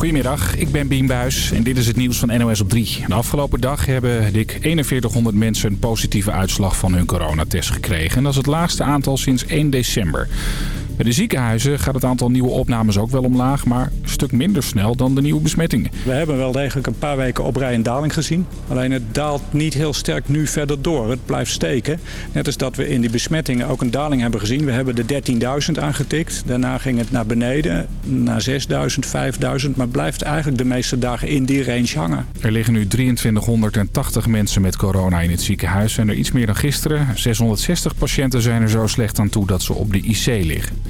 Goedemiddag, ik ben Bien Buis en dit is het nieuws van NOS op 3. De afgelopen dag hebben dik 4100 mensen een positieve uitslag van hun coronatest gekregen. En dat is het laagste aantal sinds 1 december. Bij de ziekenhuizen gaat het aantal nieuwe opnames ook wel omlaag, maar een stuk minder snel dan de nieuwe besmettingen. We hebben wel degelijk een paar weken op rij een daling gezien. Alleen het daalt niet heel sterk nu verder door. Het blijft steken. Net als dat we in die besmettingen ook een daling hebben gezien. We hebben de 13.000 aangetikt. Daarna ging het naar beneden, naar 6.000, 5.000. Maar blijft eigenlijk de meeste dagen in die range hangen. Er liggen nu 2380 mensen met corona in het ziekenhuis. En er iets meer dan gisteren. 660 patiënten zijn er zo slecht aan toe dat ze op de IC liggen.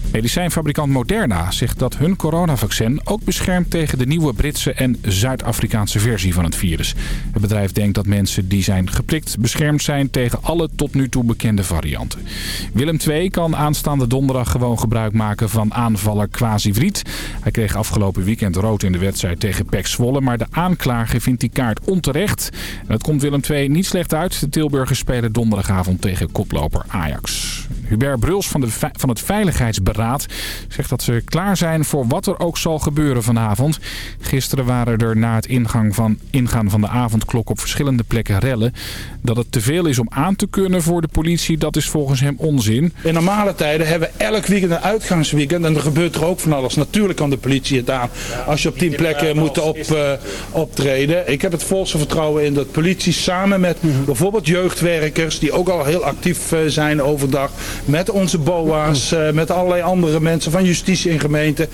Medicijnfabrikant Moderna zegt dat hun coronavaccin ook beschermt tegen de nieuwe Britse en Zuid-Afrikaanse versie van het virus. Het bedrijf denkt dat mensen die zijn geprikt beschermd zijn tegen alle tot nu toe bekende varianten. Willem II kan aanstaande donderdag gewoon gebruik maken van aanvaller Quasi Vriet. Hij kreeg afgelopen weekend rood in de wedstrijd tegen PEC Zwolle, maar de aanklager vindt die kaart onterecht. En dat komt Willem II niet slecht uit. De Tilburgers spelen donderdagavond tegen koploper Ajax. Hubert Bruls van, de, van het Veiligheidsberaad zegt dat ze klaar zijn voor wat er ook zal gebeuren vanavond. Gisteren waren er na het ingang van, ingaan van de avondklok op verschillende plekken rellen. Dat het te veel is om aan te kunnen voor de politie, dat is volgens hem onzin. In normale tijden hebben we elk weekend een uitgangsweekend en er gebeurt er ook van alles. Natuurlijk kan de politie het aan als je op tien plekken moet op, uh, optreden. Ik heb het volste vertrouwen in dat politie samen met bijvoorbeeld jeugdwerkers, die ook al heel actief uh, zijn overdag, met onze BOA's, uh, met allerlei andere mensen van justitie en gemeente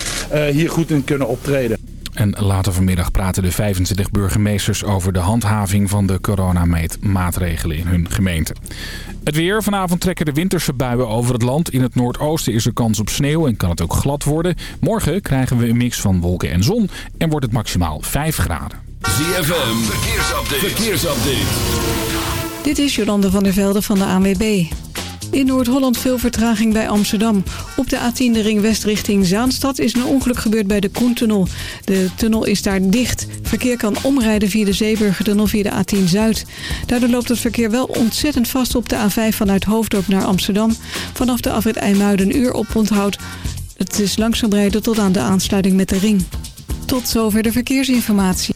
hier goed in kunnen optreden. En later vanmiddag praten de 25 burgemeesters over de handhaving van de coronamaatregelen in hun gemeente. Het weer. Vanavond trekken de winterse buien over het land. In het noordoosten is er kans op sneeuw en kan het ook glad worden. Morgen krijgen we een mix van wolken en zon en wordt het maximaal 5 graden. ZFM. Verkeersupdate. Verkeersupdate. Dit is Jolande van der Velde van de ANWB. In Noord-Holland veel vertraging bij Amsterdam. Op de A10 de ring west richting Zaanstad is een ongeluk gebeurd bij de Koentunnel. De tunnel is daar dicht. Verkeer kan omrijden via de Zeeburgertunnel via de A10 Zuid. Daardoor loopt het verkeer wel ontzettend vast op de A5 vanuit Hoofddorp naar Amsterdam. Vanaf de afrit IJmuiden een uur op onthoud. Het is langzaam rijden tot aan de aansluiting met de ring. Tot zover de verkeersinformatie.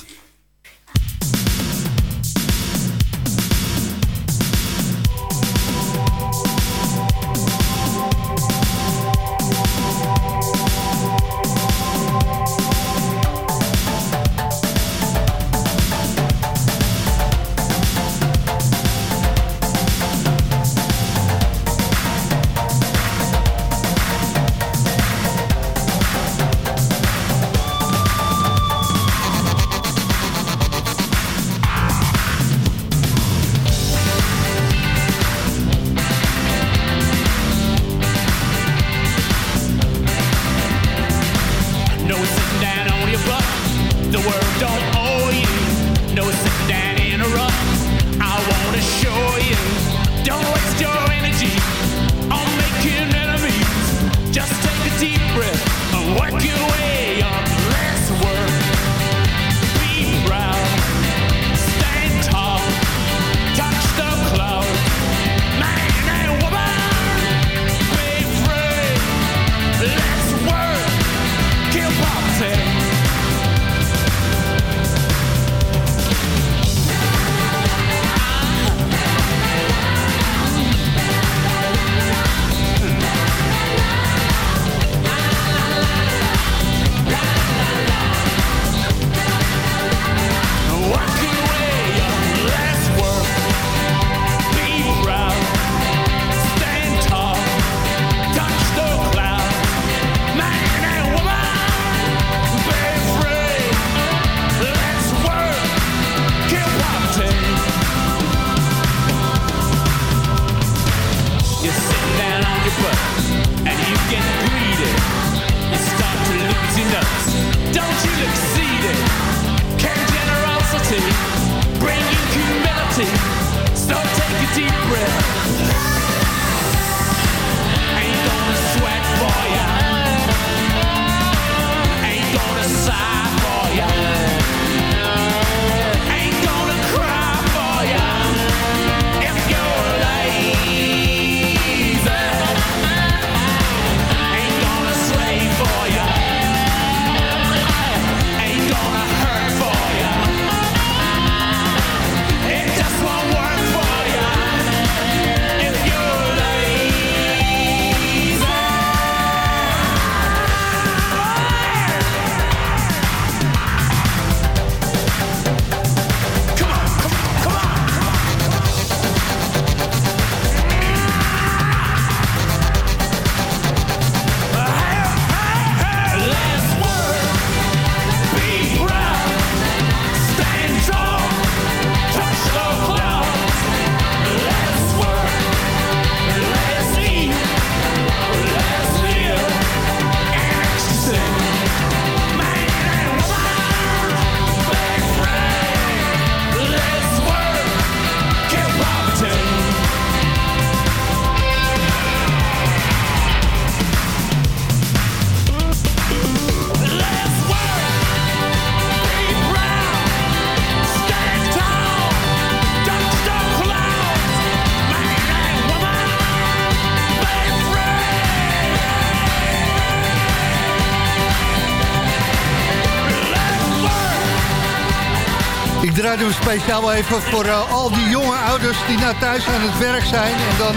Speciaal wel even voor eh, al die jonge ouders die nou thuis aan het werk zijn. En dan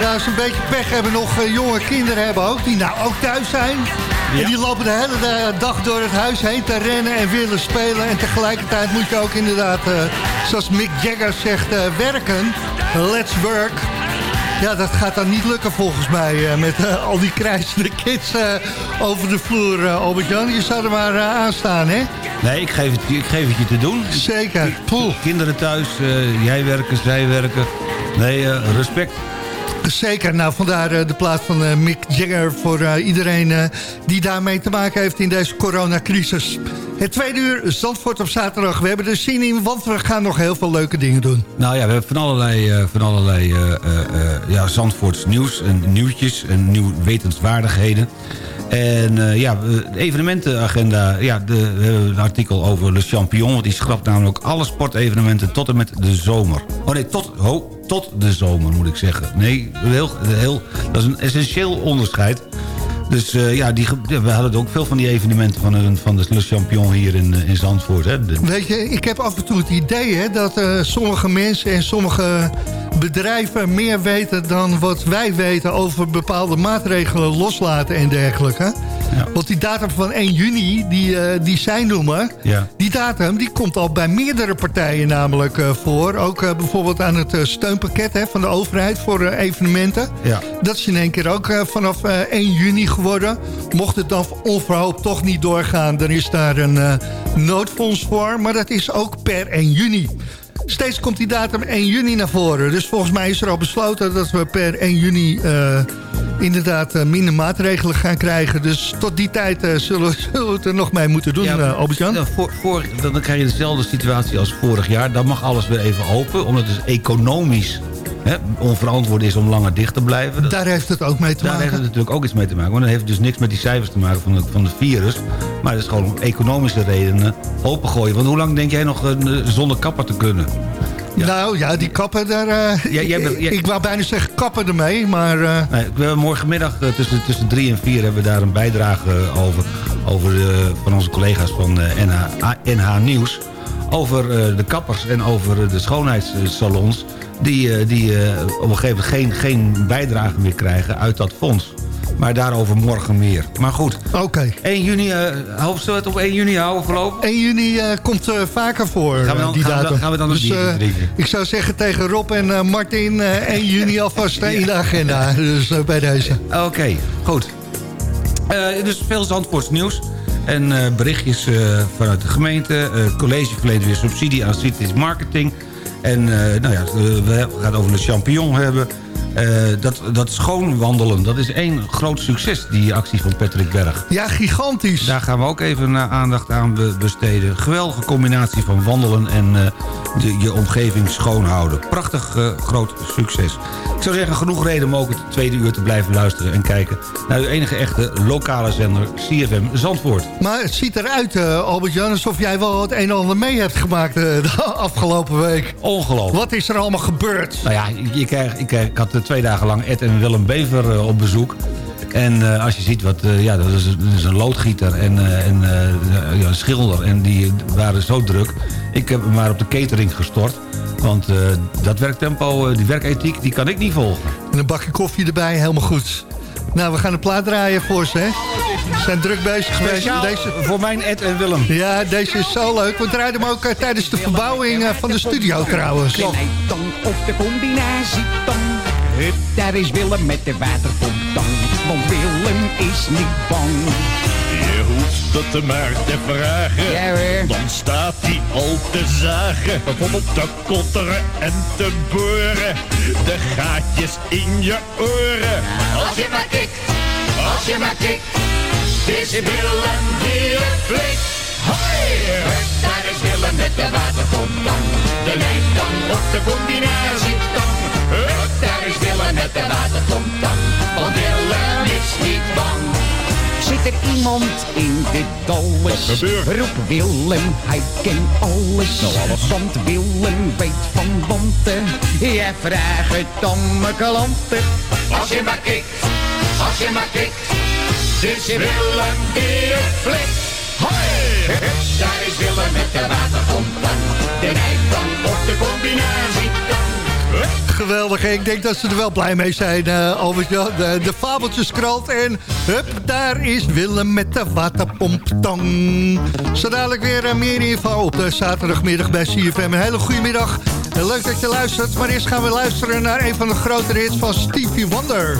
ja, ze een beetje pech hebben, nog eh, jonge kinderen hebben ook. Die nou ook thuis zijn. En die lopen de hele dag door het huis heen te rennen en willen spelen. En tegelijkertijd moet je ook inderdaad, zoals Mick Jagger zegt, werken. Let's work. Ja, dat gaat dan niet lukken volgens mij. met al die krijzende kids over de vloer, Albert-Jan. Je zou er maar aan staan, hè? Nee, ik geef het, je- ik geef het je te doen. Zeker. Poeh. Kinderen thuis, eh, jij werken, zij werken. Nee, eh, respect. Zeker, nou vandaar eh, de plaats van Mick Jagger voor iedereen die daarmee te maken heeft in deze coronacrisis. Het tweede uur, Zandvoort op zaterdag. We hebben er zin in, want we gaan nog heel veel leuke dingen doen. Nou ja, we hebben van allerlei, van allerlei ja, Zandvoorts nieuws en nieuwtjes en nieuw wetenswaardigheden. En eh, ja, evenementenagenda, ja, de, we hebben een artikel over Le Champion. Want die schrapt namelijk alle sportevenementen tot en met de zomer. Oh nee, tot, ho, tot de zomer moet ik zeggen. Nee, heel, heel, dat is een essentieel onderscheid. Dus eh, ja, die, we hadden ook veel van die evenementen van, van de Le Champion hier in, eh, in Zandvoort. Hè. Weet je, ik heb af en toe het idee hè, dat sommige mensen en sommige bedrijven meer weten dan wat wij weten over bepaalde maatregelen loslaten en dergelijke. Want die datum van 1 juni, die, eh, die zij noemen, Ja. die datum die komt al bij meerdere partijen namelijk eh, voor. Ook eh, bijvoorbeeld aan het steunpakket hè, van de overheid voor evenementen. Ja. Dat is in één keer ook vanaf eh, 1 juni geworden. Mocht het dan onverhoopt toch niet doorgaan... dan is daar een noodfonds voor. Maar dat is ook per 1 juni. Steeds komt die datum 1 juni naar voren. Dus volgens mij is er al besloten dat we per 1 juni... eh, inderdaad eh, minder maatregelen gaan krijgen. Dus tot die tijd eh, zullen, zullen we het er nog mee moeten doen. Ja, dan krijg je dezelfde situatie als vorig jaar. Dan mag alles weer even open, omdat het economisch hè, onverantwoord is om langer dicht te blijven. Dat- Daar heeft het ook mee te daar heeft maken. het natuurlijk ook iets mee te maken. Want dan heeft dus niks met die cijfers te maken van het, van het virus. Maar het is gewoon om economische redenen opengooien. Want hoe lang denk jij nog eh, zonder kapper te kunnen? Nou ja, die kappen daar... eh, Ja, jij bent- ik, jij- ik wou bijna zeggen kappen ermee, maar... eh, Nee, we hebben morgenmiddag tussen, tussen drie en vier hebben we daar een bijdrage over. over van onze collega's van NH, NH Nieuws. Over de kappers en over de schoonheidssalons. Die, eh, die eh, op een gegeven moment geen, geen bijdrage meer krijgen uit dat fonds. Maar daarover morgen meer. Maar goed. Oké. 1 juni, eh houden we het op 1 juni houden voorlopig? 1 juni komt vaker voor, Gaan we dan- die gaan we datum. dan- gaan we dan dus, drinken? Ik zou zeggen tegen Rob en Martin... eh, 1 juni alvast in de agenda. Dus bij deze. Oké, goed. Dus veel Zandvoorts nieuws. En berichtjes vanuit de gemeente. College verleent weer subsidie aan Cities Marketing. En eh, nou ja, we gaan het over de champignon hebben. Eh, dat, dat schoonwandelen, dat is één groot succes, die actie van Patrick Berg. Ja, gigantisch. Daar gaan we ook even eh, aandacht aan be- besteden. Geweldige combinatie van wandelen en eh, de, je omgeving schoonhouden. Prachtig groot succes. Ik zou zeggen, genoeg reden om ook het tweede uur te blijven luisteren... en kijken naar uw enige echte lokale zender CFM Zandvoort. Maar het ziet eruit, Albert-Jan, alsof jij wel het een en ander mee hebt gemaakt de afgelopen week. Ongelooflijk. Wat is er allemaal gebeurd? Nou ja, krijgt, ik, krijg- ik had twee dagen lang Ed en Willem Bever eh, op bezoek. En eh, als je ziet, wat, eh, ja, dat, is, dat is een loodgieter en, eh, en eh, ja, een schilder. En die waren zo druk. Ik heb hem maar op de catering gestort. Want eh, dat werktempo, die werkethiek, die kan ik niet volgen. En een bakje koffie erbij, helemaal goed. Nou, we gaan een plaat draaien voor ze, hè? Ze zijn druk bezig geweest. Deze... voor mijn Ed en Willem. Ja, deze is zo leuk. We draaiden hem ook tijdens de verbouwing van de studio trouwens. Dan op de combinatie dan. Hup, daar is Willem met de waterpomp. Want Willem is niet bang. Je hoeft het maar te vragen. Ja, hoor. Dan staat hij al te zagen. Te kotteren en te boren. De gaatjes in je oren. Als je maar kikt, als je maar kikt, het is Willem die flikt. Hoi, hup, daar is Willem met de waterpomp. De lijf dan op de combinatie dan. Hup, daar is Willem met de waterpomp dan. Want Willem is niet bang. Zit er iemand in dit gebeurt? Roep Willem, hij kent alles. Nou, alles. Want Willem weet van wanten. Ja, vraag het aan mijn klanten. Als je maar kikt, als je maar kikt, het is Willem die het flikt. Hoi, hup, daar is Willem met de waterpomp dan. De dan op de combinatie Geweldig, ik denk dat ze er wel blij mee zijn, eh Albert-Jan. De, de fabeltjeskrant en hup, daar is Willem met de waterpomptang. Zo dadelijk weer eh, meer info op de zaterdagmiddag bij CFM. Een hele goede middag. En leuk dat je luistert, maar eerst gaan we luisteren naar een van de grotere hits van Stevie Wonder.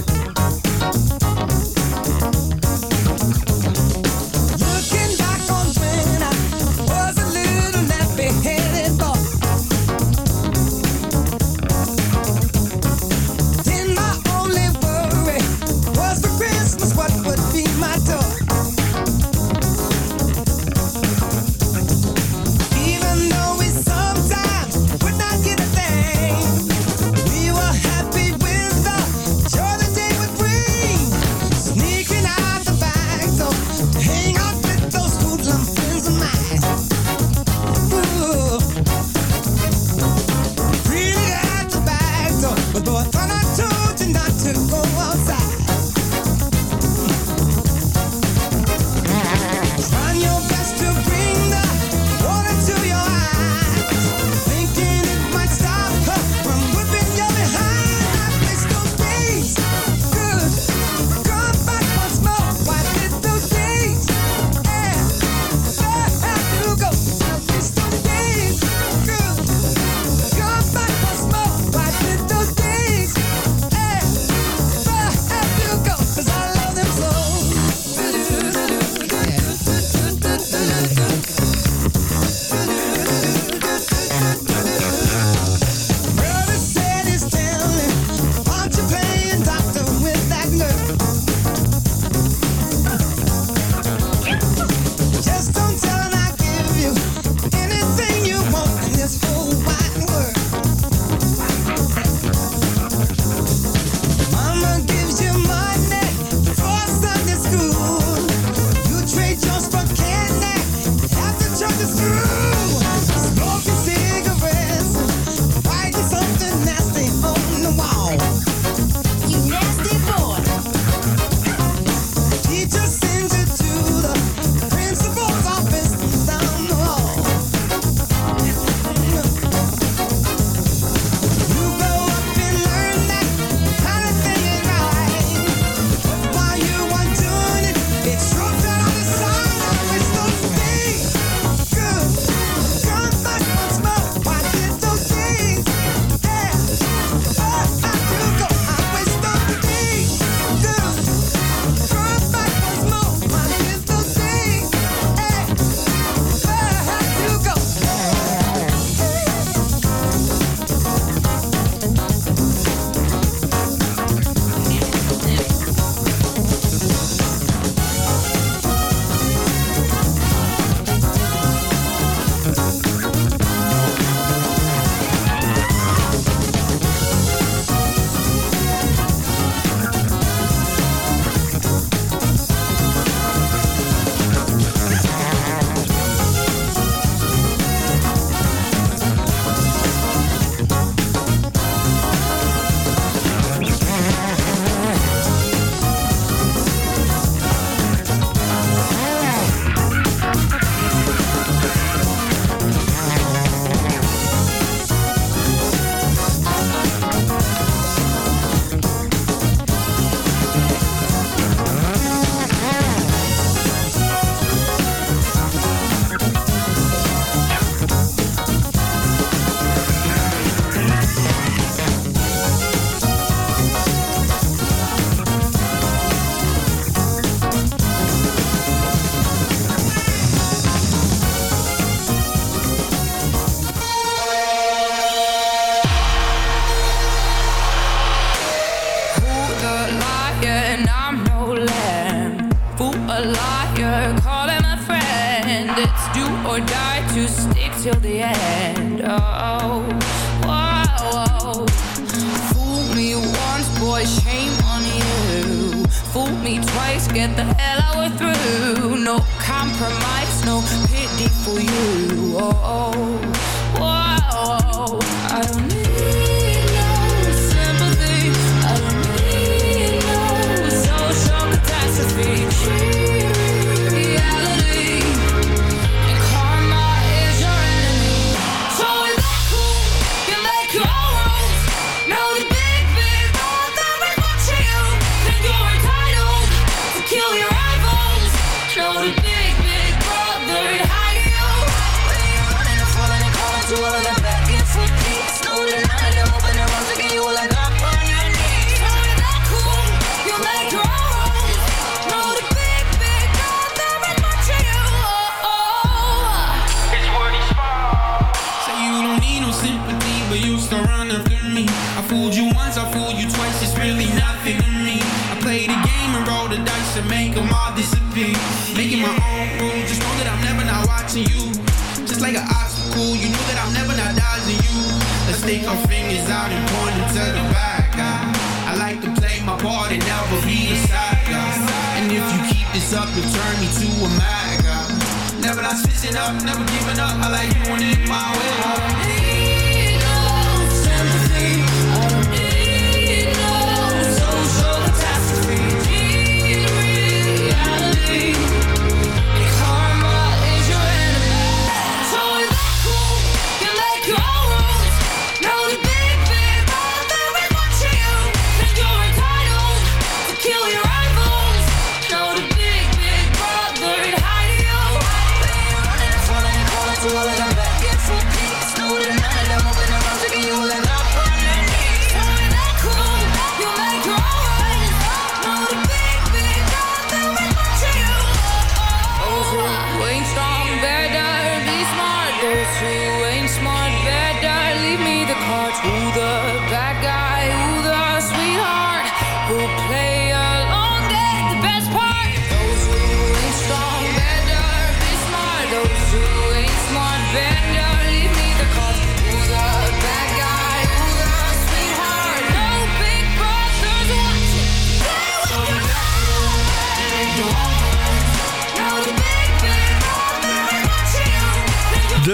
Just like an obstacle, you know that I'm never not dodging you. Let's take our fingers out and point them to the back. I like to play my part and never be a side guy. And if you keep this up, you'll turn me to a mad guy. Never not switching up, never giving up. I like doing it my way.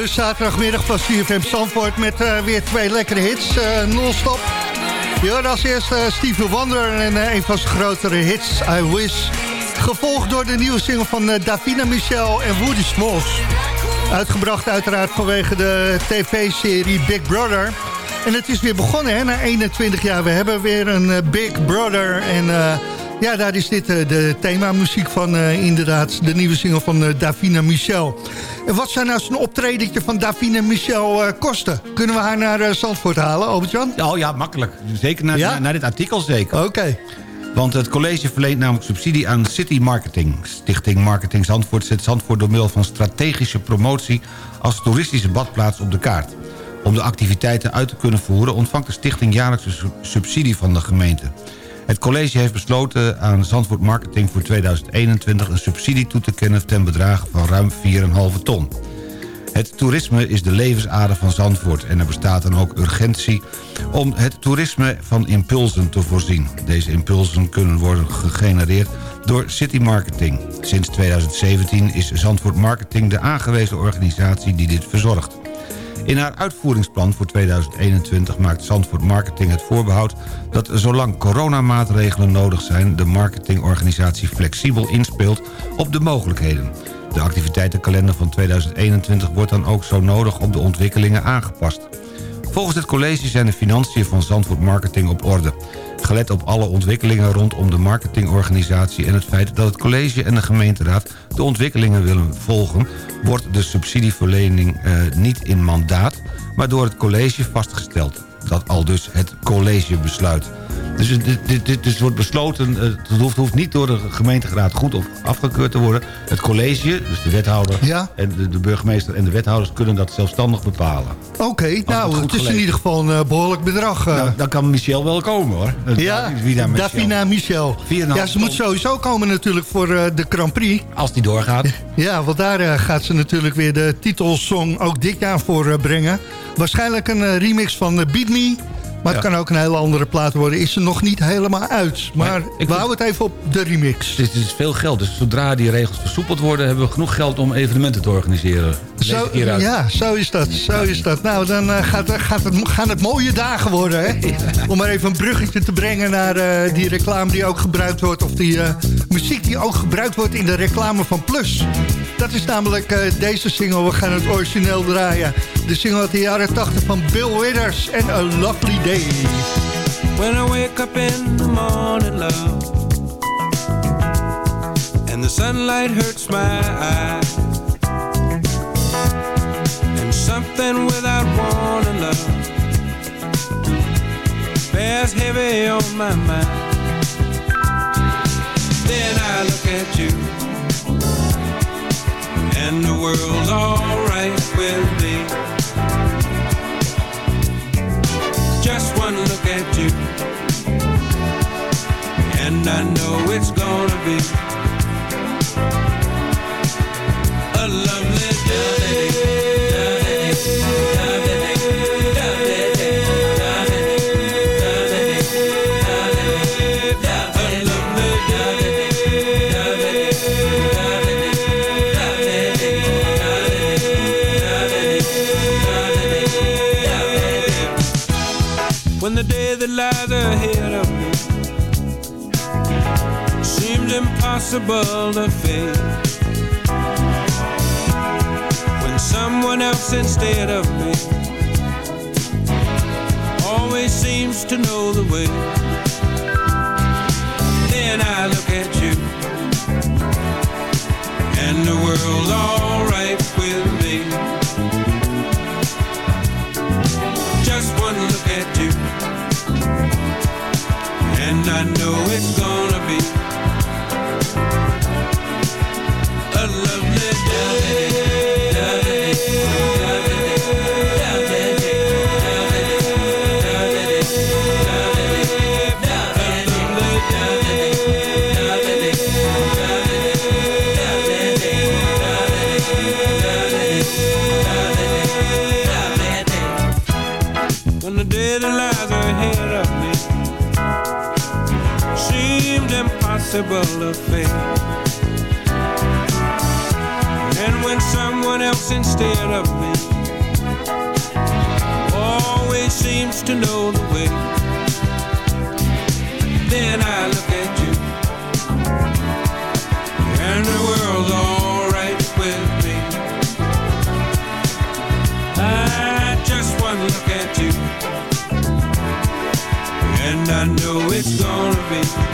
De zaterdagmiddag van CFM Zandvoort met eh, weer twee lekkere hits, eh, non-stop. Je hoorde als eerste eh, Stevie Wonder en eh, een van zijn grotere hits, I Wish. Gevolgd door de nieuwe single van Davina Michel en Woody Smalls. Uitgebracht uiteraard vanwege de tv-serie Big Brother. En het is weer begonnen hè, na 21 jaar. We hebben weer een Big Brother en... ja, daar is dit eh, de themamuziek van eh, inderdaad de nieuwe single van eh, Davina Michel. En wat zou nou zo'n optredentje van Davina Michel kosten? Kunnen we haar naar Zandvoort halen, Albert-Jan? Oh ja, makkelijk. Zeker naar, Ja? naar, naar dit artikel zeker. Oké. Want het college verleent namelijk subsidie aan City Marketing. Stichting Marketing Zandvoort zet Zandvoort door middel van strategische promotie... als toeristische badplaats op de kaart. Om de activiteiten uit te kunnen voeren... ontvangt de stichting jaarlijkse su- subsidie van de gemeente. Het college heeft besloten aan Zandvoort Marketing voor 2021... een subsidie toe te kennen ten bedrage van ruim 4,5 ton. Het toerisme is de levensader van Zandvoort... en er bestaat dan ook urgentie om het toerisme van impulsen te voorzien. Deze impulsen kunnen worden gegenereerd door City Marketing. Sinds 2017 is Zandvoort Marketing de aangewezen organisatie die dit verzorgt. In haar uitvoeringsplan voor 2021 maakt Zandvoort Marketing het voorbehoud... dat zolang coronamaatregelen nodig zijn... de marketingorganisatie flexibel inspeelt op de mogelijkheden. De activiteitenkalender van 2021 wordt dan ook zo nodig op de ontwikkelingen aangepast. Volgens het college zijn de financiën van Zandvoort Marketing op orde. Gelet op alle ontwikkelingen rondom de marketingorganisatie... en het feit dat het college en de gemeenteraad de ontwikkelingen willen volgen... wordt de subsidieverlening eh, niet in mandaat, maar door het college vastgesteld. Dat al dus het college besluit. Dus het, dit, dit, dit dus wordt besloten, eh, het hoeft, hoeft niet door de gemeenteraad goed of afgekeurd te worden. Het college, dus de wethouder Ja. en de, de burgemeester en de wethouders kunnen dat zelfstandig bepalen. Oké, nou, goed het is in ieder geval een eh, behoorlijk bedrag. eh. Nou, dan kan Michel wel komen hoor. ja, Davina Michel. Davina Michel. 4,5 Ja, ze moet sowieso komen natuurlijk voor de Grand Prix. Als die doorgaat. Ja, want daar gaat ze natuurlijk weer de titelsong ook dit jaar voor brengen. Waarschijnlijk een remix van Beat Me. Maar het Ja. kan ook een hele andere plaat worden. Is er nog niet helemaal uit. Maar we houden het even op de remix. Dit is veel geld, dus zodra die regels versoepeld worden... hebben we genoeg geld om evenementen te organiseren. Zo, ik ja, zo is dat. Zo is dat. Nou, dan eh, gaat, gaat het, gaan het mooie dagen worden. Hè? Om maar even een bruggetje te brengen naar eh, die reclame die ook gebruikt wordt. Of die eh, muziek die ook gebruikt wordt in de reclame van Plus. Dat is namelijk eh, deze single. We gaan het origineel draaien. De single uit de jaren 80 van Bill Withers en A Lovely Day. When I wake up in the morning, love, and the sunlight hurts my eyes, and something without warning, love, bears heavy on my mind. At you, and the world's alright with me. Just one look at you And I know it's gonna be impossible to face. When someone else instead of me always seems to know the way. Impossible to face. And when someone else instead of me always seems to know the way, then I look at you, and the world's alright with me. I just one look at you, and I know it's gonna be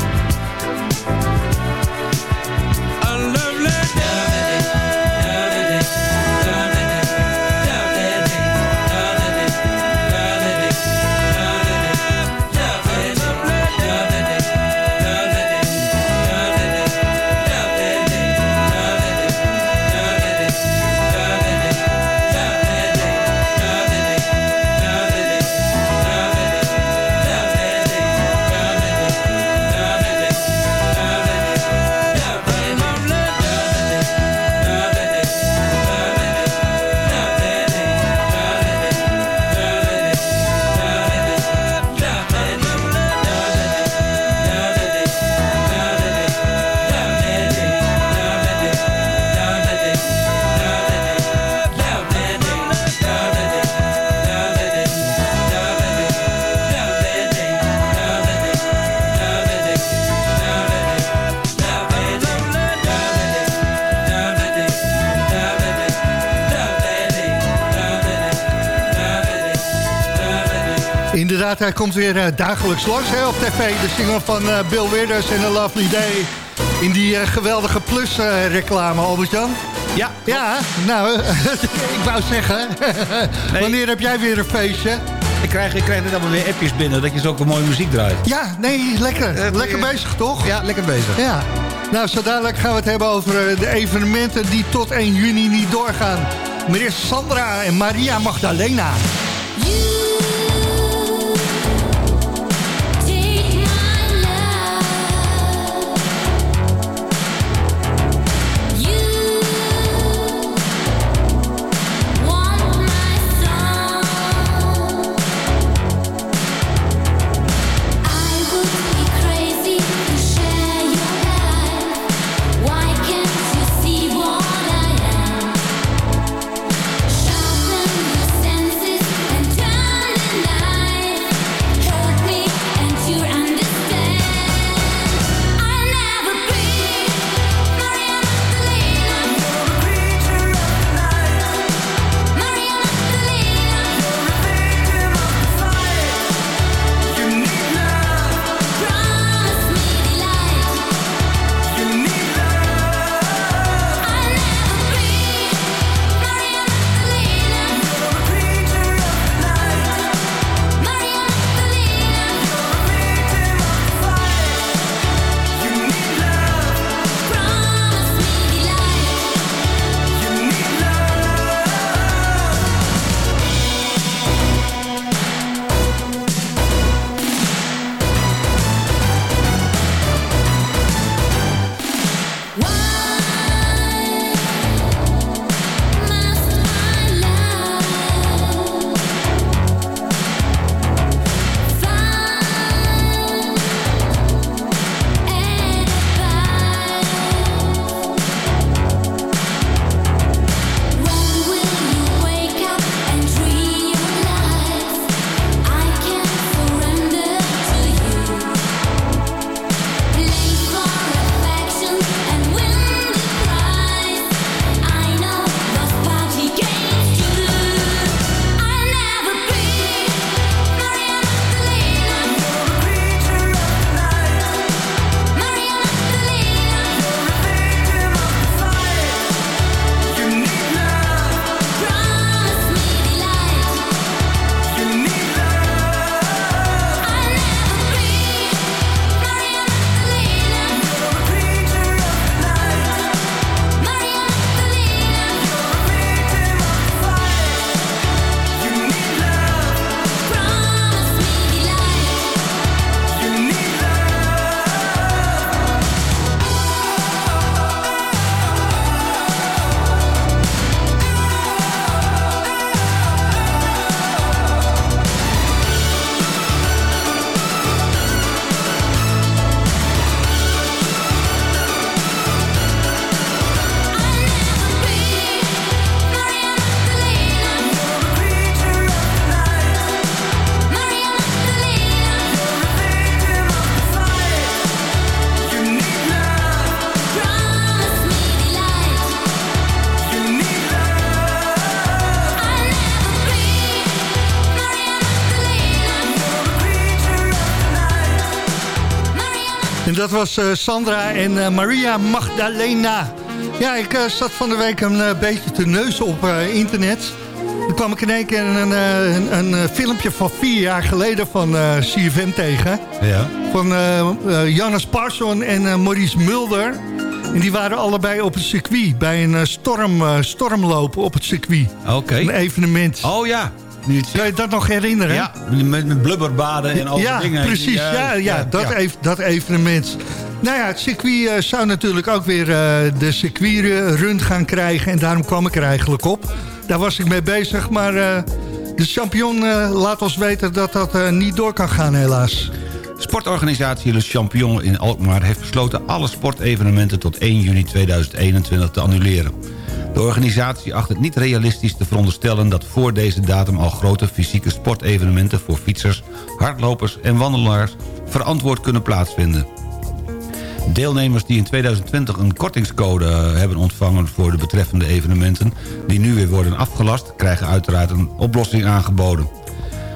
hij komt weer eh, dagelijks langs hè, op tv. De single van eh, Bill Withers en A Lovely Day. In die eh, geweldige Plus-reclame, Albert-Jan. Ja. Ja, nou, ik wou zeggen. Wanneer heb jij weer een feestje? Ik krijg, ik krijg net allemaal weer appjes binnen dat je zo ook mooie muziek draait. Ja, nee, lekker. Lekker bezig, toch? Ja, lekker bezig. Ja. Nou, zo dadelijk gaan we het hebben over de evenementen die tot 1 juni niet doorgaan. Meneer Sandra en Maria Magdalena. En was eh, Sandra en eh, Maria Magdalena. Ja, ik eh, zat van de week een beetje te neuzen op internet. Toen kwam ik in één keer een, een, een, filmpje van vier jaar geleden van CFM tegen. Ja. Van Jannes Parson en Maurice Mulder. En die waren allebei op het circuit. Bij een storm, stormlopen op het circuit. Oké. Een evenement. Oh ja. Kan je dat nog herinneren? Ja, met, met blubberbaden en al die ja, dingen. Precies, ja, ja, dat, ja. Even, dat evenement. Nou ja, het circuit eh, zou natuurlijk ook weer uh, de circuitrun gaan krijgen. En daarom kwam ik er eigenlijk op. Daar was ik mee bezig, maar uh, de champion laat ons weten dat dat niet door kan gaan helaas. Sportorganisatie Le Champion in Alkmaar heeft besloten alle sportevenementen tot 1 juni 2021 te annuleren. De organisatie acht het niet realistisch te veronderstellen... dat voor deze datum al grote fysieke sportevenementen... voor fietsers, hardlopers en wandelaars verantwoord kunnen plaatsvinden. Deelnemers die in 2020 een kortingscode hebben ontvangen... voor de betreffende evenementen die nu weer worden afgelast... krijgen uiteraard een oplossing aangeboden.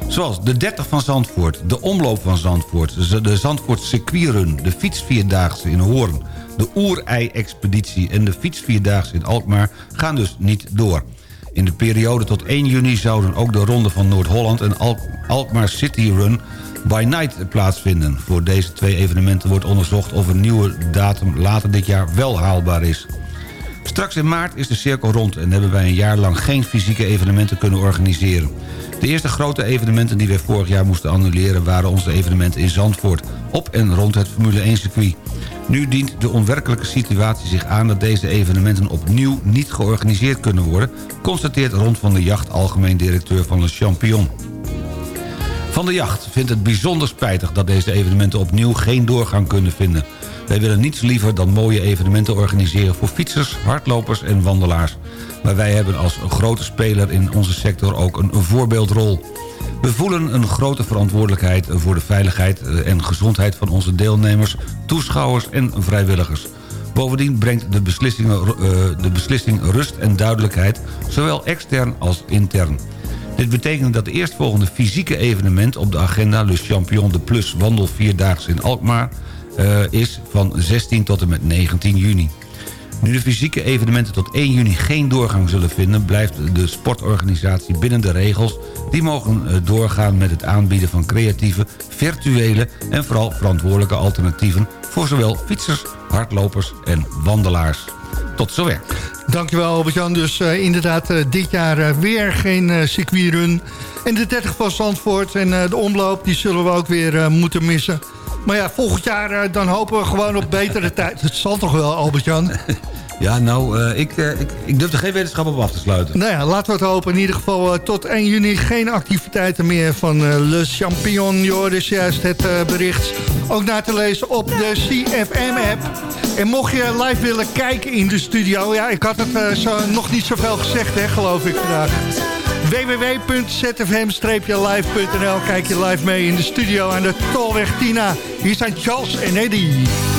Zoals de 30 van Zandvoort, de omloop van Zandvoort... de Zandvoort circuitrun, de fietsvierdaagse in Hoorn de Oerei-expeditie en de fietsvierdaagse in Alkmaar gaan dus niet door. In de periode tot 1 juni zouden ook de Ronde van Noord-Holland... en Al Alkmaar City Run by Night plaatsvinden. Voor deze twee evenementen wordt onderzocht of een nieuwe datum later dit jaar wel haalbaar is. Straks in maart is de cirkel rond en hebben wij een jaar lang geen fysieke evenementen kunnen organiseren. De eerste grote evenementen die wij vorig jaar moesten annuleren... waren onze evenementen in Zandvoort, op en rond het Formule 1-circuit. Nu dient de onwerkelijke situatie zich aan... dat deze evenementen opnieuw niet georganiseerd kunnen worden... constateert Rond van de Jacht, algemeen directeur van Le Champion. Van de Jacht vindt het bijzonder spijtig dat deze evenementen opnieuw geen doorgang kunnen vinden. Wij willen niets liever dan mooie evenementen organiseren voor fietsers, hardlopers en wandelaars. Maar wij hebben als grote speler in onze sector ook een voorbeeldrol. We voelen een grote verantwoordelijkheid voor de veiligheid en gezondheid van onze deelnemers, toeschouwers en vrijwilligers. Bovendien brengt de, beslissing, uh, de beslissing rust en duidelijkheid, zowel extern als intern. Dit betekent dat de eerstvolgende fysieke evenement op de agenda... Le Champion de Plus Wandel Vierdaags in Alkmaar... Uh, is van 16 tot en met 19 juni. Nu de fysieke evenementen tot 1 juni geen doorgang zullen vinden... blijft de sportorganisatie binnen de regels... die mogen uh, doorgaan met het aanbieden van creatieve, virtuele... en vooral verantwoordelijke alternatieven... voor zowel fietsers, hardlopers en wandelaars. Tot zover. Dankjewel Albert-Jan. Dus uh, inderdaad dit jaar weer geen circuitrun. En de 30 van Zandvoort en de omloop die zullen we ook weer moeten missen. Maar ja, volgend jaar dan hopen we gewoon op betere tijd. Het zal toch wel, Albert-Jan? Ja, nou, uh, ik, uh, ik, ik durf er geen wetenschap op af te sluiten. Nou ja, laten we het hopen. In ieder geval uh, tot 1 juni geen activiteiten meer van Le Champion. Joris, juist het bericht. Ook na te lezen op de CFM-app. En mocht je live willen kijken in de studio... Ja, ik had het zo, nog niet zoveel gezegd, hè, geloof ik vandaag www.zfm-live.nl Kijk je live mee in de studio aan de Tolweg Tina. Hier zijn Charles en Eddie.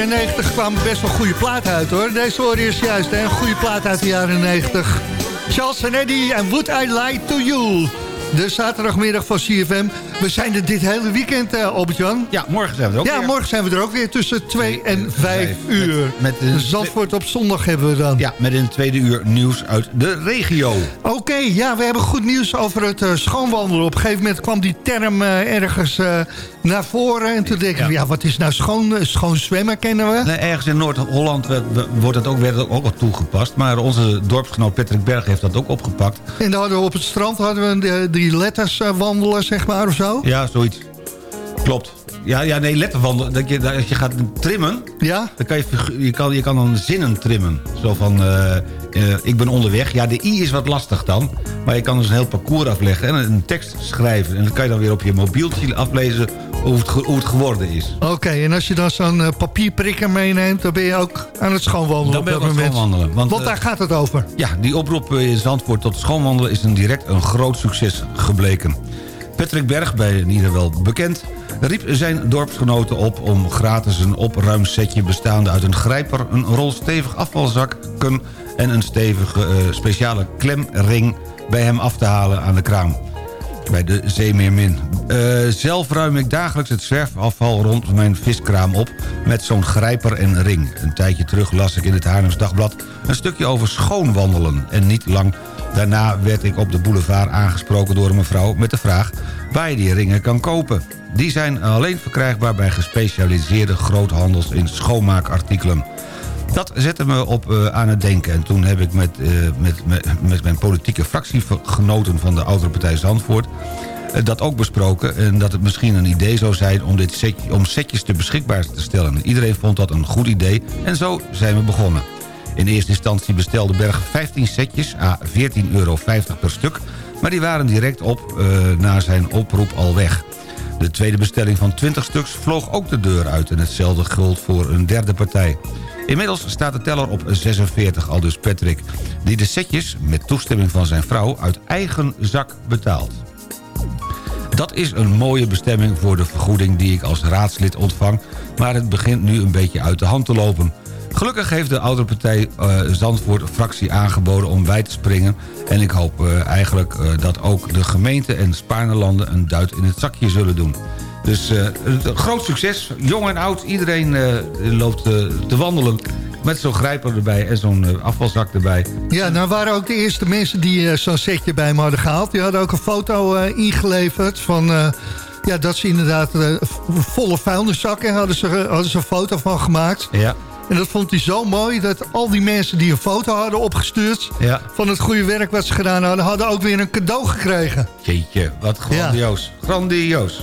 Jaren 90 kwamen best wel goede platen uit hoor. Deze hoor is juist een goede plaat uit de jaren 90. Charles en Eddie en Would I Lie To You. De zaterdagmiddag van CFM. We zijn er dit hele weekend, uh, Albert-Jan. Ja, morgen zijn we er ook Ja, weer. morgen zijn we er ook weer tussen 2 en 5 uur. Met, de, Zandvoort op zondag hebben we dan. Ja, met het tweede uur nieuws uit de regio. Oké, ja, we hebben goed nieuws over het uh, schoonwandelen. Op een gegeven moment kwam die term uh, ergens naar voren. En toen denk ik, ja. ja, wat is nou schoon, schoon zwemmen, kennen we? Nee, ergens in Noord-Holland wordt het ook, werd het ook al toegepast. Maar onze dorpsgenoot Patrick Berg heeft dat ook opgepakt. En dan hadden we op het strand hadden we drie letters wandelen, zeg maar, of zo? Ja, zoiets. Klopt. Ja, ja nee, letterwandelen. Dat je, als je gaat trimmen, ja? dan kan je, je, kan, je kan dan zinnen trimmen. Zo van, uh, uh, ik ben onderweg. Ja, de i is wat lastig dan. Maar je kan dus een heel parcours afleggen en een tekst schrijven. En dat kan je dan weer op je mobieltje aflezen hoe het, hoe het geworden is. Oké, okay, en als je dan zo'n uh, papierprikker meeneemt... dan ben je ook aan het schoonwandelen dan ben je op dat moment. Schoonwandelen, want, want daar gaat het over. Ja, die oproep in Zandvoort tot schoonwandelen... is een direct een groot succes gebleken. Patrick Berg, bij in ieder wel bekend riep zijn dorpsgenoten op om gratis een opruimsetje bestaande uit een grijper, een rol stevig afvalzakken en een stevige uh, speciale klemring bij hem af te halen aan de kraam. Bij de Zeemeermin. Uh, zelf ruim ik dagelijks het zwerfafval rond mijn viskraam op... met zo'n grijper en ring. Een tijdje terug las ik in het Haarlems Dagblad... een stukje over schoonwandelen. En niet lang daarna werd ik op de boulevard aangesproken door een mevrouw... met de vraag waar je die ringen kan kopen. Die zijn alleen verkrijgbaar bij gespecialiseerde groothandels in schoonmaakartikelen. Dat zette me op uh, aan het denken. En toen heb ik met, uh, met, met, met, mijn politieke fractiegenoten van de oudere partij Zandvoort... Uh, dat ook besproken. En dat het misschien een idee zou zijn om, dit om setjes te beschikbaar te stellen. Iedereen vond dat een goed idee. En zo zijn we begonnen. In eerste instantie bestelde Berg 15 setjes, à 14,50 euro per stuk. Maar die waren direct op na zijn oproep al weg. De tweede bestelling van 20 stuks vloog ook de deur uit... en hetzelfde geldt voor een derde partij. Inmiddels staat de teller op 46, al dus Patrick... die de setjes, met toestemming van zijn vrouw, uit eigen zak betaalt. Dat is een mooie bestemming voor de vergoeding die ik als raadslid ontvang... maar het begint nu een beetje uit de hand te lopen. Gelukkig heeft de oudere partij uh, Zandvoort fractie aangeboden om bij te springen... en ik hoop uh, eigenlijk uh, dat ook de gemeente en Spaarnelanden een duit in het zakje zullen doen. Dus een groot succes, jong en oud, iedereen loopt te wandelen... met zo'n grijper erbij en zo'n afvalzak erbij. Ja, nou waren ook de eerste mensen die zo'n setje bij me hadden gehaald. Die hadden ook een foto ingeleverd van ja, dat ze inderdaad volle vuilniszakken hadden ze, hadden ze een foto van gemaakt. Ja. En dat vond hij zo mooi dat al die mensen die een foto hadden opgestuurd... Ja. van het goede werk wat ze gedaan hadden... hadden ook weer een cadeau gekregen. Jeetje, wat grandioos. Ja. Grandioos.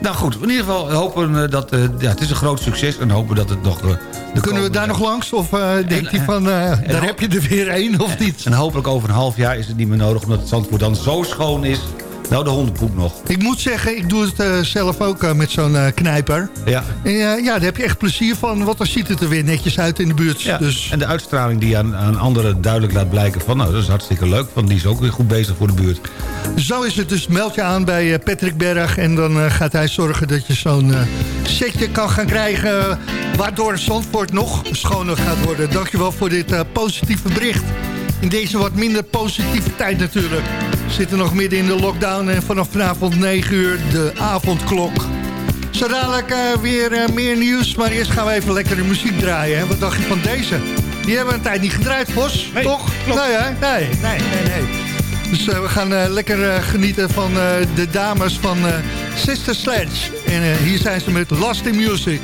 Nou goed, in ieder geval hopen dat... Uh, ja, het is een groot succes en hopen dat het nog... Uh, Kunnen we daar nog langs? Of uh, denkt hij van, daar heb je er weer één of niet? En hopelijk over een half jaar is het niet meer nodig... omdat het Zandvoort dan zo schoon is nou, de hondenpoep nog. Ik moet zeggen, ik doe het uh, zelf ook uh, met zo'n uh, knijper. Ja. En ja, daar heb je echt plezier van, want dan ziet het er weer netjes uit in de buurt. Ja. Dus... En de uitstraling die aan, aan anderen duidelijk laat blijken van... nou, dat is hartstikke leuk, want die is ook weer goed bezig voor de buurt. Zo is het, dus meld je aan bij Patrick Berg... en dan gaat hij zorgen dat je zo'n setje kan gaan krijgen... waardoor Zandvoort nog schoner gaat worden. Dankjewel voor dit positieve bericht. In deze wat minder positieve tijd natuurlijk. We zitten nog midden in de lockdown en vanaf vanavond 9 uur de avondklok. Zo dadelijk uh, weer uh, meer nieuws, maar eerst gaan we even lekkere muziek draaien. Hè? Wat dacht je van deze? Die hebben we een tijd niet gedraaid, Vos, nee, toch? Klopt. Nee, hè? Nee, nee, nee, nee. Dus uh, we gaan lekker genieten van de dames van Sister Sledge. En hier zijn ze met Lost in Music.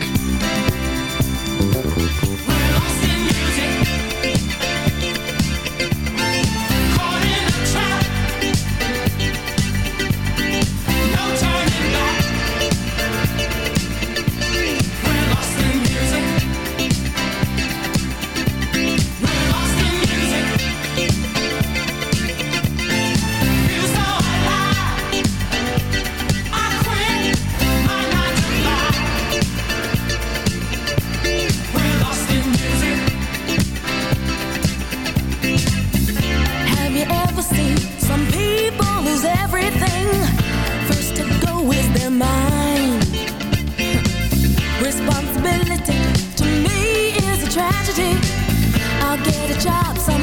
tragedy. I'll get a job someday.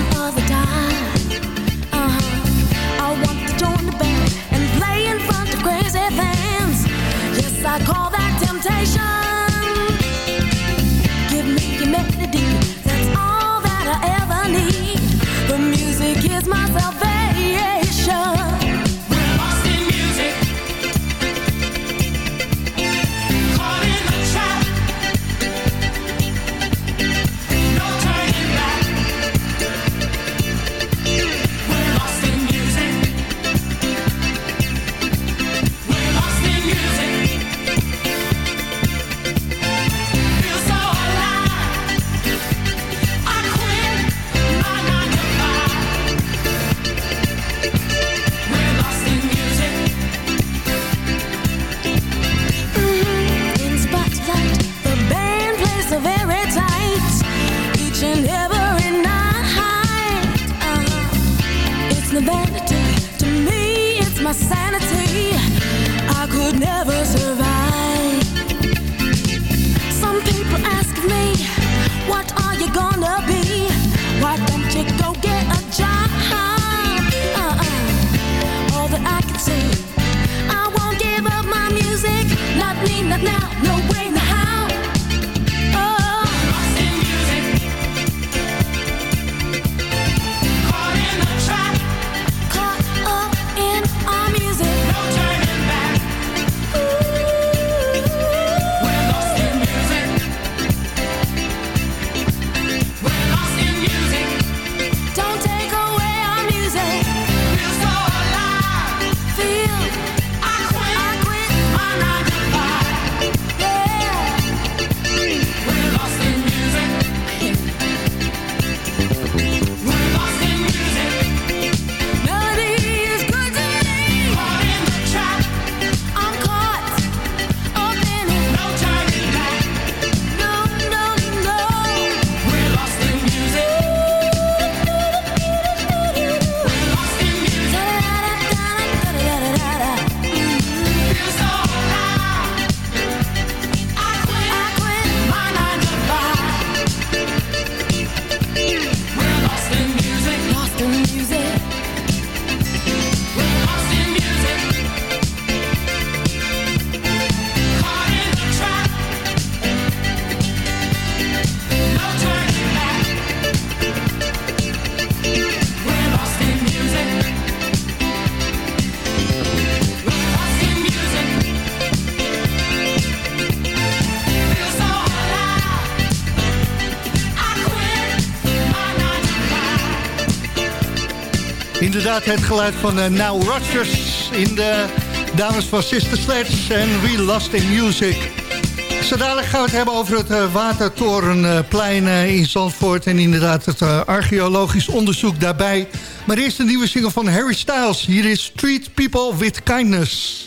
inderdaad het geluid van eh, uh, Now Rodgers in de dames van Sister Sledge en We Lost in Music. Zo dadelijk gaan we het hebben over het eh, Watertorenplein eh, in Zandvoort... en inderdaad het archeologisch onderzoek daarbij. Maar eerst een nieuwe single van Harry Styles. Hier is Street People With Kindness.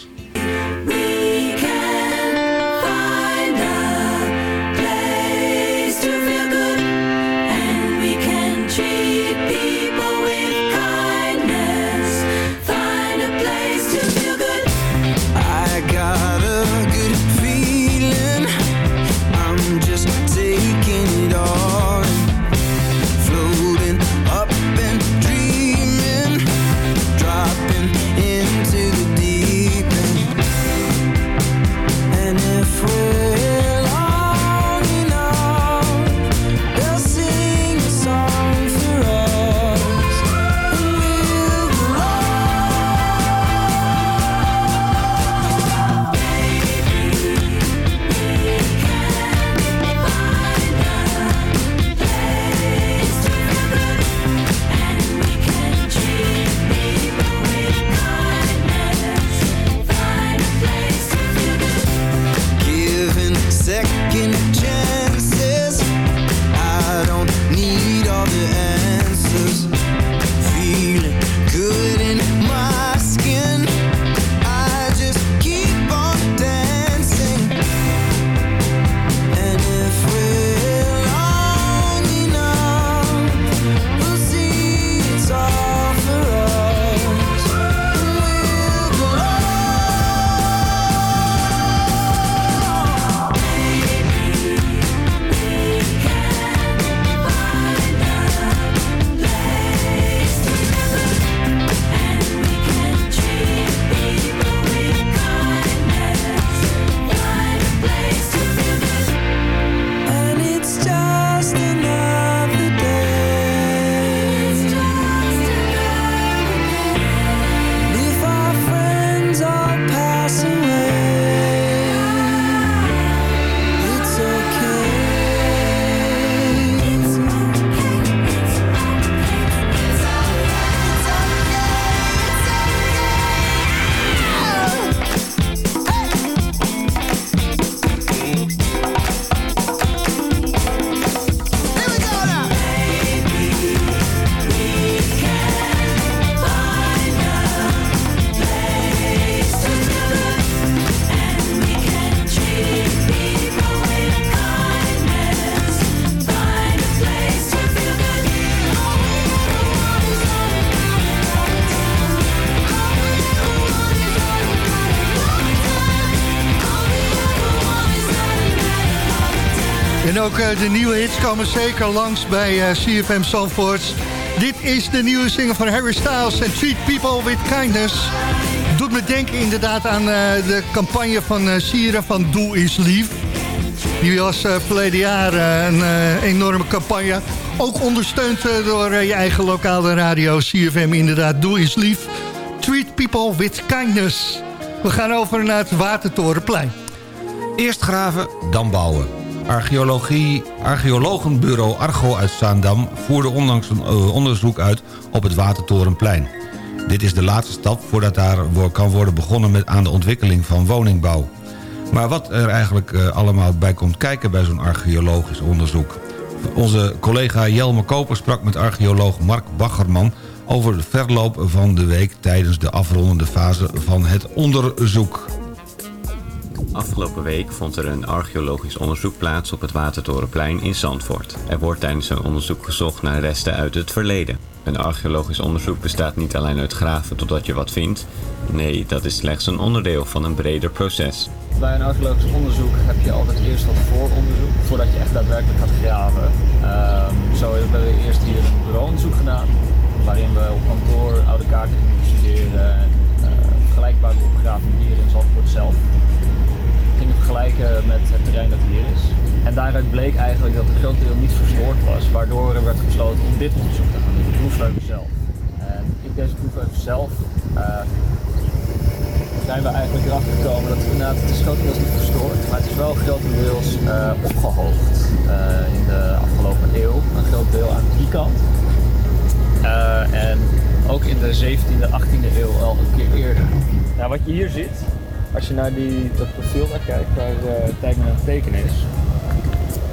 Ook eh, de nieuwe hits komen zeker langs bij eh, CFM Zandvoort. Dit is de nieuwe single van Harry Styles en Treat People With Kindness. Doet me denken inderdaad aan eh, de campagne van Sierra van Doe is Lief. Die was verleden jaar een enorme campagne. Ook ondersteund door je eigen lokale radio CFM inderdaad. Doe is Lief. Treat People With Kindness. We gaan over naar het Watertorenplein. Eerst graven, dan bouwen. Archeologenbureau Argo uit Zaandam voerde onlangs een uh, onderzoek uit op het Watertorenplein. Dit is de laatste stap voordat daar kan worden begonnen met aan de ontwikkeling van woningbouw. Maar wat er eigenlijk uh, allemaal bij komt kijken bij zo'n archeologisch onderzoek. Onze collega Jelme Koper sprak met archeoloog Mark Baggerman over de verloop van de week tijdens de afrondende fase van het onderzoek. Afgelopen week vond er een archeologisch onderzoek plaats op het Watertorenplein in Zandvoort. Er wordt tijdens een onderzoek gezocht naar resten uit het verleden. Een archeologisch onderzoek bestaat niet alleen uit graven totdat je wat vindt. Nee, dat is slechts een onderdeel van een breder proces. Bij een archeologisch onderzoek heb je altijd eerst wat vooronderzoek voordat je echt daadwerkelijk gaat graven. Um, zo hebben we eerst hier een bureauonderzoek gedaan, waarin we op kantoor oude kaarten gingen studeren en uh, vergelijkbare opgraven hier in Zandvoort zelf met het terrein dat hier is. En daaruit bleek eigenlijk dat een groot deel niet verstoord was, waardoor er werd besloten om dit onderzoek te gaan doen, de proefleuven zelf. En in deze proefleuven zelf uh, zijn we eigenlijk erachter gekomen dat het inderdaad het is grotendeels niet verstoord, maar het is wel grotendeels uh, opgehoogd uh, in de afgelopen eeuw. Een groot deel aan die kant. en ook in de 17e, 18e eeuw al een keer eerder. Nou, wat je hier ziet, als je naar die, profiel daar kijkt, waar uh, Tijmen aan het is,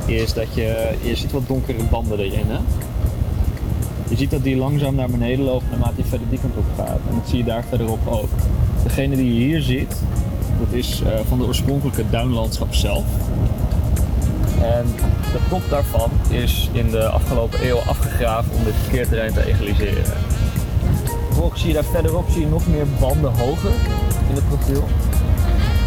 is dat je, je ziet wat donkere banden erin. Hè? Je ziet dat die langzaam naar beneden loopt naarmate je verder die kant op gaat. En dat zie je daar verderop ook. Degene die je hier ziet, dat is uh, van de oorspronkelijke duinlandschap zelf. En de top daarvan is in de afgelopen eeuw afgegraven om dit verkeerterrein te egaliseren. Vervolgens zie je daar verderop zie je nog meer banden hoger in het profiel.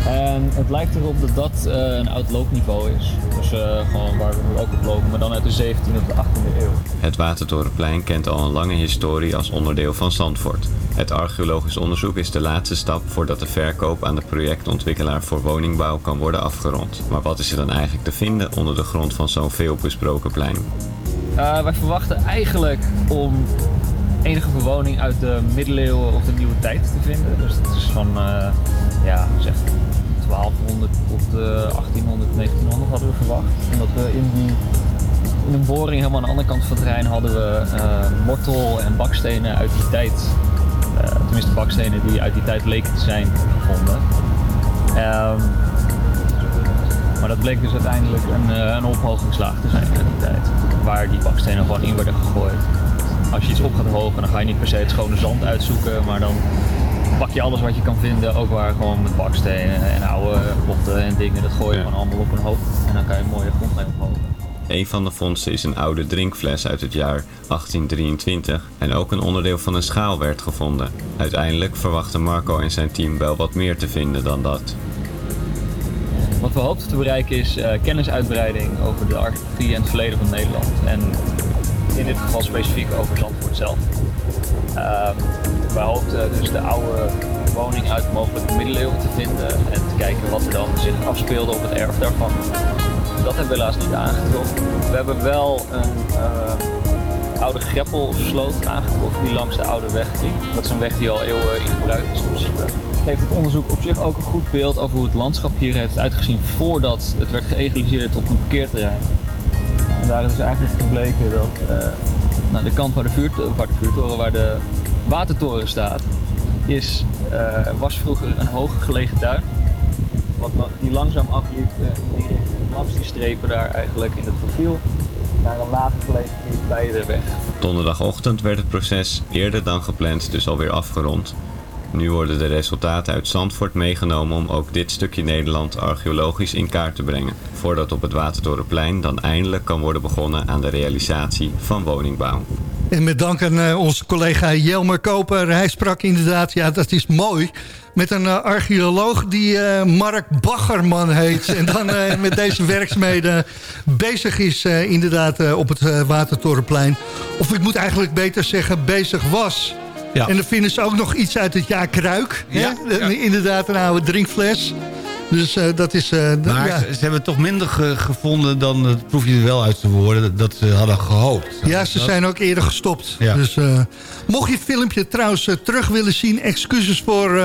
En het lijkt erop dat dat uh, een oud loopniveau is. Dus uh, gewoon waar we nu ook op lopen, maar dan uit de 17e of de 18e eeuw. Het Watertorenplein kent al een lange historie als onderdeel van Zandvoort. Het archeologisch onderzoek is de laatste stap voordat de verkoop aan de projectontwikkelaar voor woningbouw kan worden afgerond. Maar wat is er dan eigenlijk te vinden onder de grond van zo'n veelbesproken plein? Uh, wij verwachten eigenlijk om enige bewoning uit de middeleeuwen of de nieuwe tijd te vinden. Dus dat is van, ja, zeg 1200 tot uh, 1800, 1900 hadden we verwacht. Omdat we in die in een boring helemaal aan de andere kant van het terrein hadden we uh, mortel en bakstenen uit die tijd. Uh, tenminste bakstenen die uit die tijd leken te zijn gevonden. Um, maar dat bleek dus uiteindelijk een, een ophogingslaag te zijn uit die tijd. Waar die bakstenen gewoon in werden gegooid. Als je iets op gaat hogen, dan ga je niet per se het schone zand uitzoeken, maar dan pak je alles wat je kan vinden, ook waar gewoon met bakstenen en oude potten en dingen, dat gooi je gewoon allemaal op een hoop en dan kan je een mooie grondlijn ophogen. Een van de vondsten is een oude drinkfles uit het jaar 1823 en ook een onderdeel van een schaal werd gevonden. Uiteindelijk verwachten Marco en zijn team wel wat meer te vinden dan dat. Wat we hoopten te bereiken is uh, kennisuitbreiding over de archeologie en het verleden van Nederland. En in dit geval specifiek over Zandvoort zelf. Uh, wij hoopten dus de oude woning uit mogelijke middeleeuwen te vinden en te kijken wat er dan zich afspeelde op het erf daarvan. Dat hebben we helaas niet aangetroffen. We hebben wel een uh, oude greppelsloot aangetroffen die langs de oude weg ging. Dat is een weg die al eeuwen in gebruik is in principe. Geeft het onderzoek op zich ook een goed beeld over hoe het landschap hier heeft uitgezien voordat het werd geëgaliseerd tot een parkeerterrein. En daar is dus eigenlijk gebleken dat nou, de kant waar de, waar de vuurtoren, waar de watertoren staat, is, uh, was vroeger een hoger gelegen duin. Wat die langzaam afliep uh, langs die strepen daar eigenlijk in het profiel naar een lager gelegen gebied bij de weg. Donderdagochtend werd het proces eerder dan gepland dus alweer afgerond. Nu worden de resultaten uit Zandvoort meegenomen om ook dit stukje Nederland archeologisch in kaart te brengen. Voordat op het Watertorenplein dan eindelijk kan worden begonnen aan de realisatie van woningbouw. En met dank aan eh, onze collega Jelmer Koper. Hij sprak inderdaad, ja dat is mooi... met een eh, archeoloog die eh, Mark Baggerman heet. en dan met deze werkzaamheden bezig is inderdaad op het Watertorenplein. Of ik moet eigenlijk beter zeggen bezig was... Ja. En dan vinden ze ook nog iets uit het jaar Kruik. Ja, hè? ja. Inderdaad, een oude drinkfles. Dus eh, dat is... d- Maar ja. ze, ze hebben toch minder ge- gevonden dan, dat proef je er wel uit te woorden, dat- ze hadden gehoopt. Ja, ze Dat- zijn ook eerder gestopt. Ja. Dus, eh, mocht je het filmpje trouwens terug willen zien... excuses voor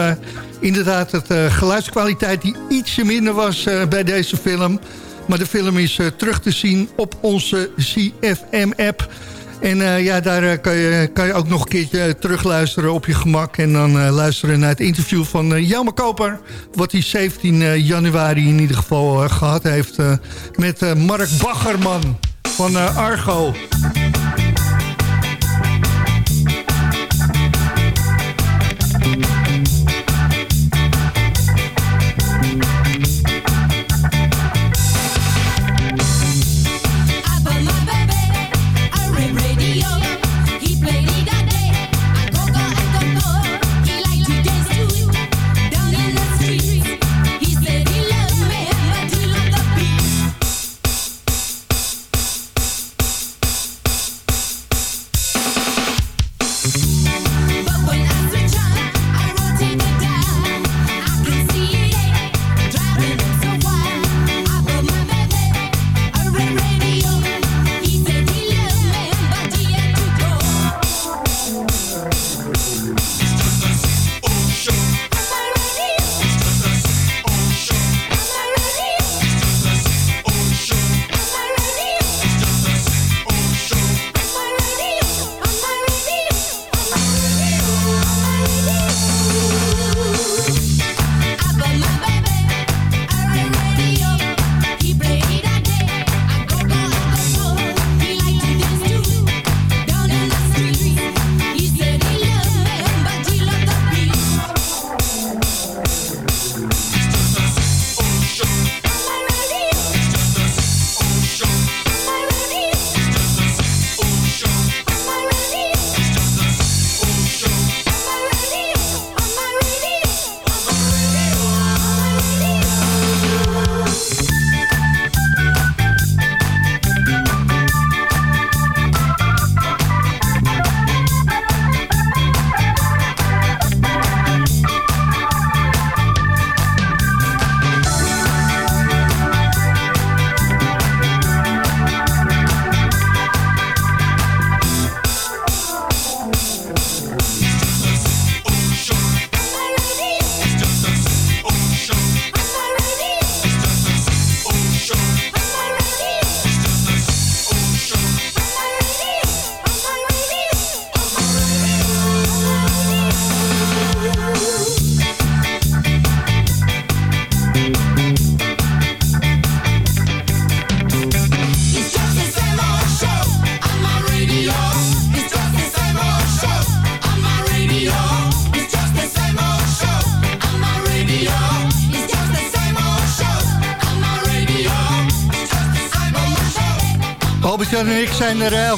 inderdaad het geluidskwaliteit... die ietsje minder was bij deze film. Maar de film is terug te zien op onze CFM-app. En eh, ja, daar eh, kan, je, kan je ook nog een keertje eh, terugluisteren op je gemak... en dan eh, luisteren naar het interview van uh, Jelmer Koper... wat hij 17 eh, januari in ieder geval eh, gehad heeft... met Mark Baggerman van Argo.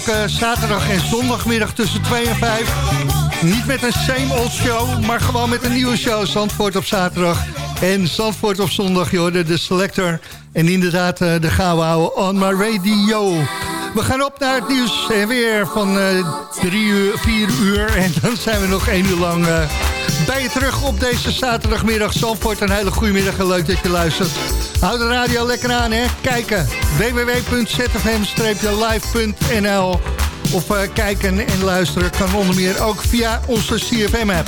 Elke zaterdag en zondagmiddag tussen 2 en 5. Niet met een same old show, maar gewoon met een nieuwe show. Zandvoort op zaterdag en Zandvoort op zondag. Je de selector. En inderdaad, eh, de gaan we houden on my radio. We gaan op naar het nieuws en weer van 3 uur, 4 uur. En dan zijn we nog 1 uur lang eh, bij je terug op deze zaterdagmiddag. Zandvoort, een hele goede middag en leuk dat je luistert. Houd de radio lekker aan, hè. Kijken. www.zfm-live.nl Of eh, kijken en luisteren kan onder meer ook via onze CFM-app.